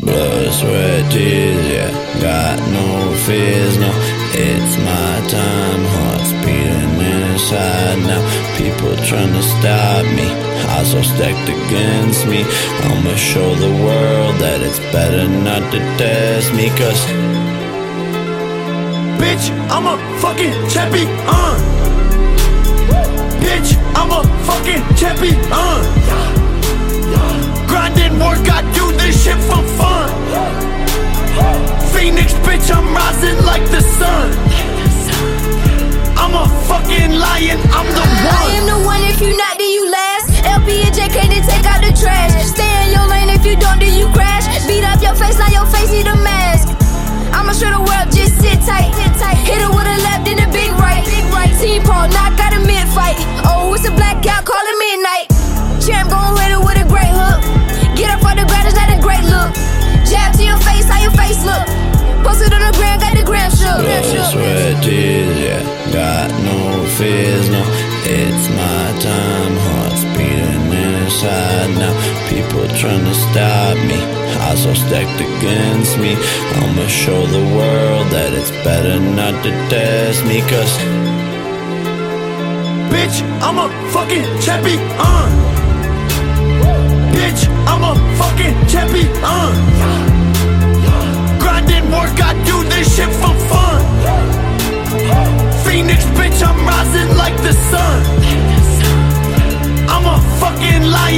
Blood, sweat, tears, yeah. Got no fears, no. It's my time, heart's beating inside now. People trying to stop me, odds are stacked against me. I'ma show the world that it's better not to test me, cause. Bitch, I'm a fucking champion. Bitch, I'm a fucking champion. Tears, yeah. Got no fears, no. It's my time, heart's beating inside now. People trying to stop me, odds are stacked against me. I'ma show the world that it's better not to test me, cause. Bitch, I'm a fucking champion.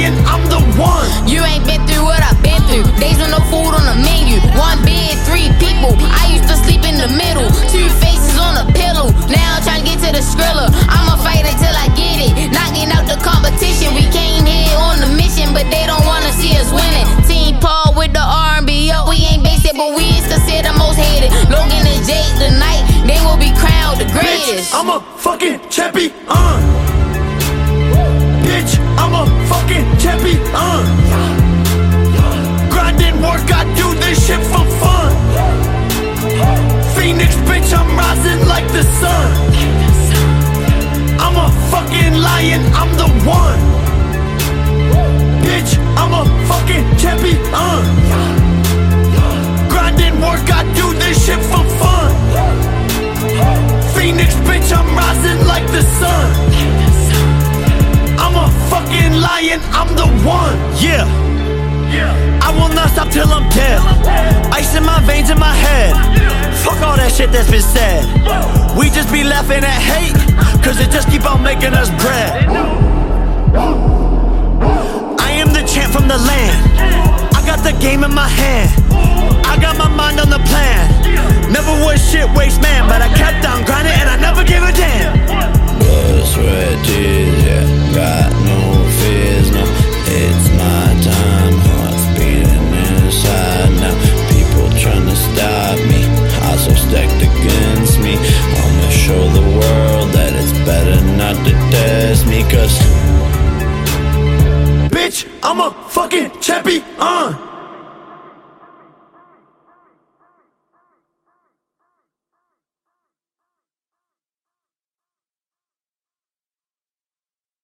I'm the one. You ain't been through what I've been through. Days with no food on the menu. One bed, three people. I used to sleep in the middle. Two faces on a pillow. Now I'm trying to get to the skrilla. I'ma fight until I get it. Knocking out the competition. We came here on the mission, but they don't wanna see us winning. Team Paul with the R&B. Yo, we ain't basic, but we is considered most hated. Logan and Jake tonight, they will be crowned the Bitch, greatest. I'm a fucking champion. I'm a fucking lion, I'm the one. Shit that's been said. We just be laughing at hate, cause it just keep on making us bread. I am the champ from the land. I got the game in my hand. I got my mind on the plan. I'm a fucking champion.